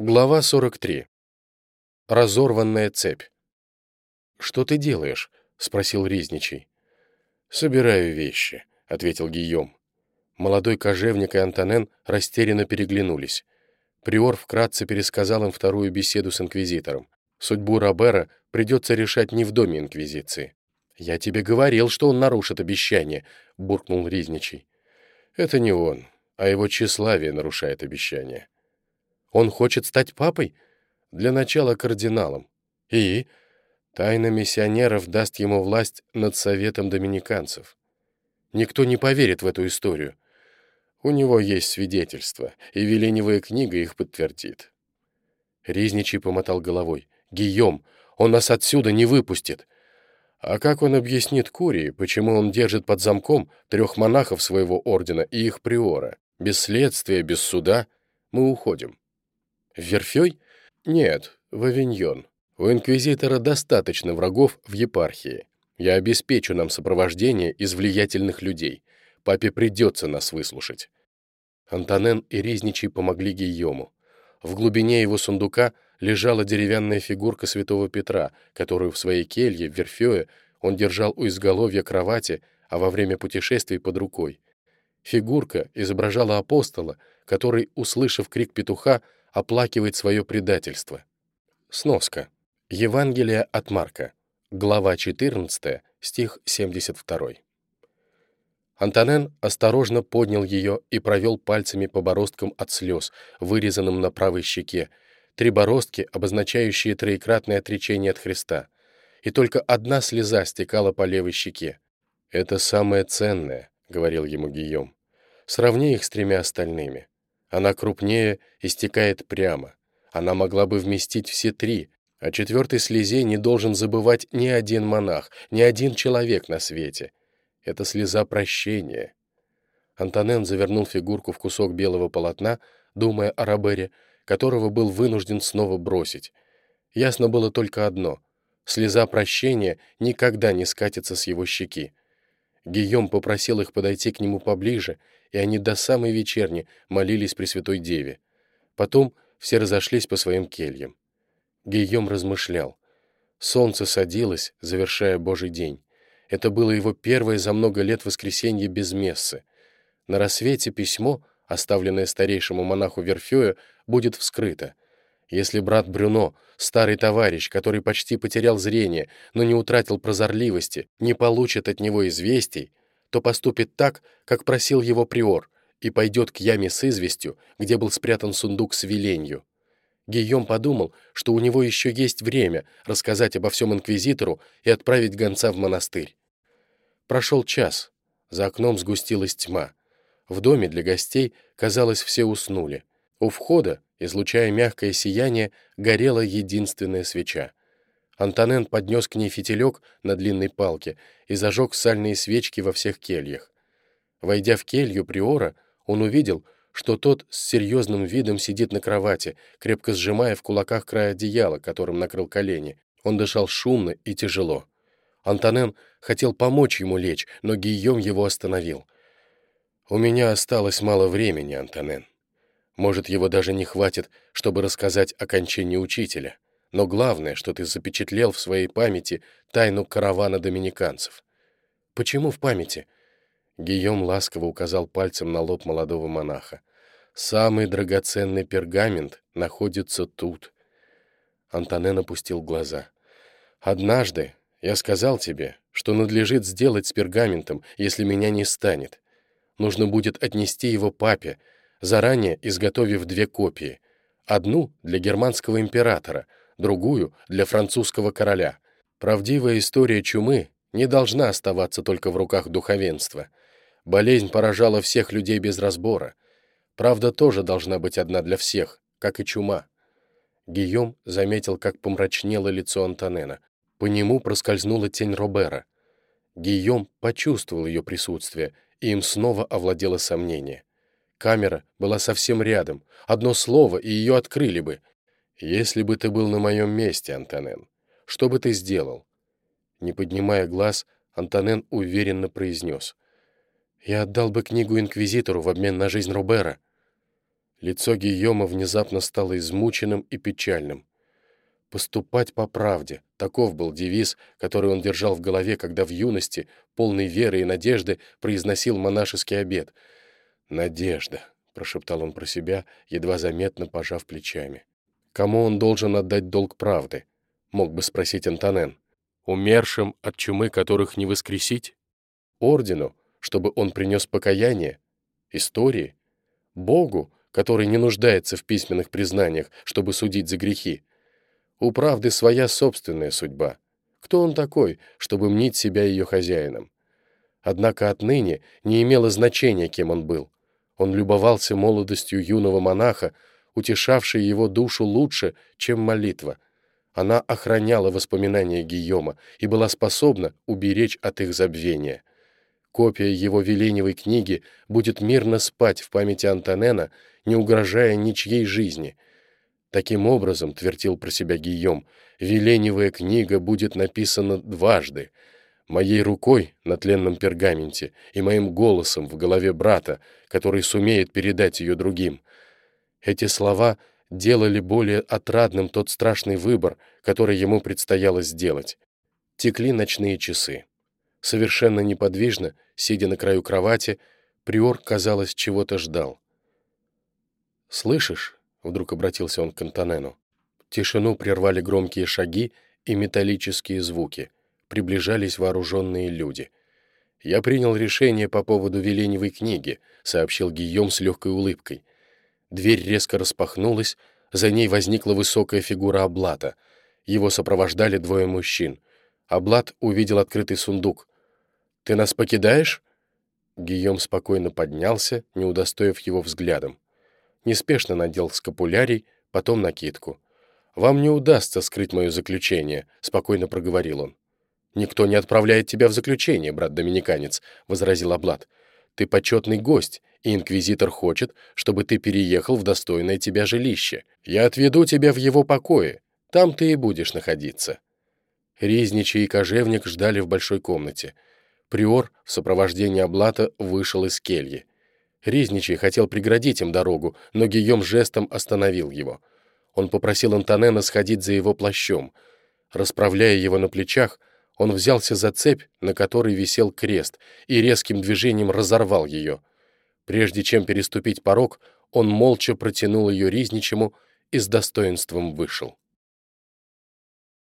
Глава 43. Разорванная цепь. «Что ты делаешь?» — спросил Ризничий. «Собираю вещи», — ответил Гийом. Молодой кожевник и Антонен растерянно переглянулись. Приор вкратце пересказал им вторую беседу с инквизитором. Судьбу Робера придется решать не в доме инквизиции. «Я тебе говорил, что он нарушит обещание», — буркнул Ризничий. «Это не он, а его тщеславие нарушает обещание». Он хочет стать папой? Для начала кардиналом. И тайна миссионеров даст ему власть над советом доминиканцев. Никто не поверит в эту историю. У него есть свидетельства, и Веленевая книга их подтвердит. Ризничий помотал головой. «Гийом, он нас отсюда не выпустит!» А как он объяснит Курии, почему он держит под замком трех монахов своего ордена и их приора? Без следствия, без суда мы уходим. В Верфей? Нет, в Авиньон. У инквизитора достаточно врагов в епархии. Я обеспечу нам сопровождение из влиятельных людей. Папе придется нас выслушать. Антонен и Ризничий помогли Гийому. В глубине его сундука лежала деревянная фигурка святого Петра, которую в своей келье в Верфее он держал у изголовья кровати, а во время путешествий под рукой. Фигурка изображала апостола, который, услышав крик петуха, оплакивает свое предательство. Сноска. Евангелие от Марка. Глава 14, стих 72. Антонен осторожно поднял ее и провел пальцами по бороздкам от слез, вырезанным на правой щеке, три бороздки, обозначающие троекратное отречение от Христа. И только одна слеза стекала по левой щеке. «Это самое ценное», — говорил ему Гийом. «Сравни их с тремя остальными. Она крупнее и стекает прямо. Она могла бы вместить все три, о четвертой слезе не должен забывать ни один монах, ни один человек на свете. Это слеза прощения. Антонен завернул фигурку в кусок белого полотна, думая о Робере, которого был вынужден снова бросить. Ясно было только одно — слеза прощения никогда не скатится с его щеки. Гийом попросил их подойти к нему поближе и они до самой вечерни молились Пресвятой Деве. Потом все разошлись по своим кельям. Гийом размышлял. Солнце садилось, завершая Божий день. Это было его первое за много лет воскресенье без мессы. На рассвете письмо, оставленное старейшему монаху Верфею, будет вскрыто. Если брат Брюно, старый товарищ, который почти потерял зрение, но не утратил прозорливости, не получит от него известий, то поступит так, как просил его приор, и пойдет к яме с известью, где был спрятан сундук с веленью. Гийом подумал, что у него еще есть время рассказать обо всем инквизитору и отправить гонца в монастырь. Прошел час. За окном сгустилась тьма. В доме для гостей, казалось, все уснули. У входа, излучая мягкое сияние, горела единственная свеча. Антонен поднес к ней фитилек на длинной палке и зажег сальные свечки во всех кельях. Войдя в келью приора, он увидел, что тот с серьезным видом сидит на кровати, крепко сжимая в кулаках край одеяла, которым накрыл колени. Он дышал шумно и тяжело. Антонен хотел помочь ему лечь, но Гийом его остановил. «У меня осталось мало времени, Антонен. Может, его даже не хватит, чтобы рассказать о кончине учителя. Но главное, что ты запечатлел в своей памяти тайну каравана доминиканцев. Почему в памяти? Гийом ласково указал пальцем на лоб молодого монаха. Самый драгоценный пергамент находится тут. Антонен опустил глаза. Однажды я сказал тебе, что надлежит сделать с пергаментом, если меня не станет. Нужно будет отнести его папе, заранее изготовив две копии. Одну для германского императора — другую — для французского короля. Правдивая история чумы не должна оставаться только в руках духовенства. Болезнь поражала всех людей без разбора. Правда тоже должна быть одна для всех, как и чума. Гийом заметил, как помрачнело лицо Антонена. По нему проскользнула тень Робера. Гийом почувствовал ее присутствие, и им снова овладело сомнение. Камера была совсем рядом. Одно слово, и ее открыли бы. «Если бы ты был на моем месте, Антонен, что бы ты сделал?» Не поднимая глаз, Антонен уверенно произнес. «Я отдал бы книгу инквизитору в обмен на жизнь Рубера». Лицо Гийома внезапно стало измученным и печальным. «Поступать по правде» — таков был девиз, который он держал в голове, когда в юности, полной веры и надежды, произносил монашеский обет. «Надежда», — прошептал он про себя, едва заметно пожав плечами. «Кому он должен отдать долг правды?» — мог бы спросить Антонен. «Умершим от чумы, которых не воскресить? Ордену, чтобы он принес покаяние? Истории? Богу, который не нуждается в письменных признаниях, чтобы судить за грехи. У правды своя собственная судьба. Кто он такой, чтобы мнить себя ее хозяином? Однако отныне не имело значения, кем он был. Он любовался молодостью юного монаха, утешавшей его душу лучше, чем молитва. Она охраняла воспоминания Гийома и была способна уберечь от их забвения. Копия его Веленевой книги будет мирно спать в памяти Антонена, не угрожая ничьей жизни. Таким образом, твердил про себя Гийом, Веленевая книга будет написана дважды, моей рукой на тленном пергаменте и моим голосом в голове брата, который сумеет передать ее другим. Эти слова делали более отрадным тот страшный выбор, который ему предстояло сделать. Текли ночные часы. Совершенно неподвижно, сидя на краю кровати, Приор, казалось, чего-то ждал. «Слышишь?» — вдруг обратился он к Антонену. Тишину прервали громкие шаги и металлические звуки. Приближались вооруженные люди. «Я принял решение по поводу Веленевой книги», — сообщил Гийом с легкой улыбкой. Дверь резко распахнулась, за ней возникла высокая фигура Облата. Его сопровождали двое мужчин. Облат увидел открытый сундук. «Ты нас покидаешь?» Гийом спокойно поднялся, не удостоив его взглядом. Неспешно надел скапулярий, потом накидку. «Вам не удастся скрыть мое заключение», — спокойно проговорил он. «Никто не отправляет тебя в заключение, брат-доминиканец», — возразил Облад. «Ты почетный гость, и инквизитор хочет, чтобы ты переехал в достойное тебя жилище. Я отведу тебя в его покое, там ты и будешь находиться». Ризничий и кожевник ждали в большой комнате. Приор в сопровождении Облата вышел из кельи. Ризничий хотел преградить им дорогу, но Гийом жестом остановил его. Он попросил Антонена сходить за его плащом. Расправляя его на плечах, он взялся за цепь, на которой висел крест, и резким движением разорвал ее. Прежде чем переступить порог, он молча протянул ее Ризничему и с достоинством вышел.